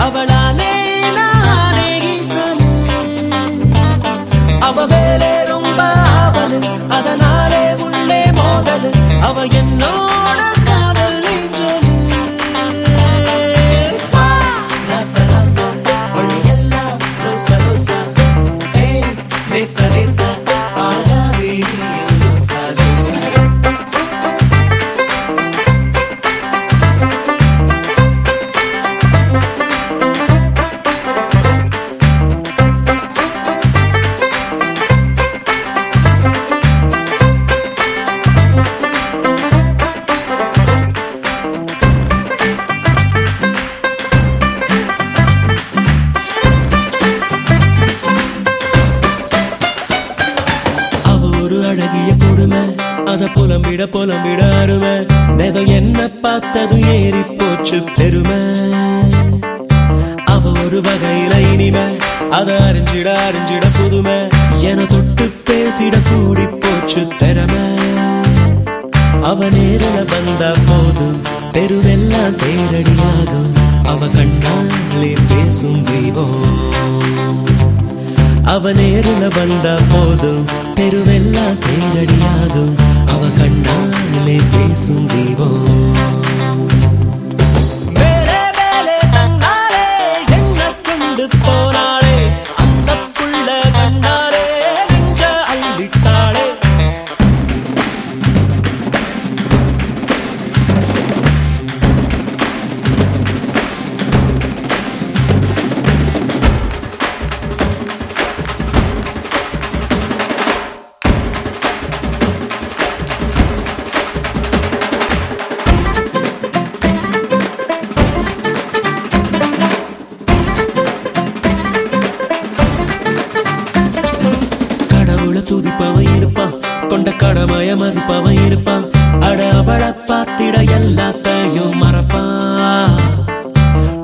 அவளாலே நானே ஈசலு அவ மேலே ரொம்ப ஆவலு அதனாலே உள்ளே மோதல். அவ என்னோட அழகிய அத புலம்பிட புலம்பிட அருமை. நெதம் என்ன பார்த்தது ஏறி போச்சு பெருமை. அவ ஒரு வகையில இனிமை. அத அறிஞ்சிட அறிஞ்சிட புதுமை. என தொட்டு பேசிட கூடி போச்சு திறமை. அவ நேரில் வந்தா போதும். தெருவெல்லாம் தேரடியாகும். அவ கண்ணாலே பேசும் தெய்வம். அவ நேரில் வந்தா போதும் தெருவெல்லாம் தேரடியாகும். அவ கண்ணாலே பேசும் தீபம் கொண்ட கடமைய மதிப்பவன் இருப்பான். அட அவளை பார்த்திட எல்லாத்தையும் மறப்பான்.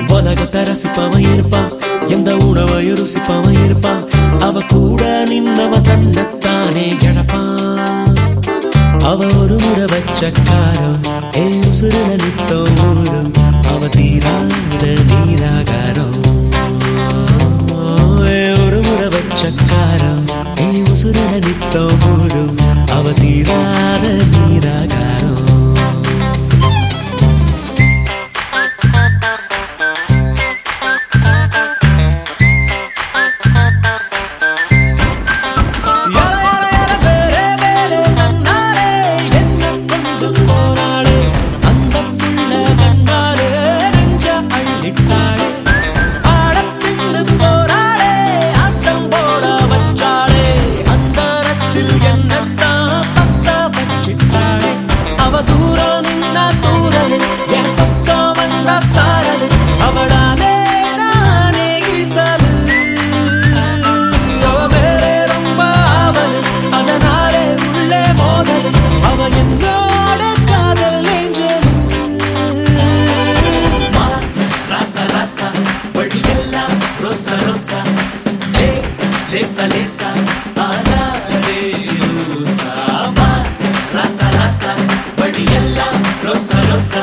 உலகத்தை ரசிப்பவன் இருப்பான். எந்த உணவையும் ருசிப்பவன் இருப்பான். அவ கூட நின்னவ தன்னைத்தானே இழப்பான். அவ ஒரு முறை வச்ச காரம் ஏ உசுருல நித்தம் அவ தீராத நீராகாரம். லேசா ஆனாலே லூசா ரச ரச படி எல்லாம் ரோசா ரோசா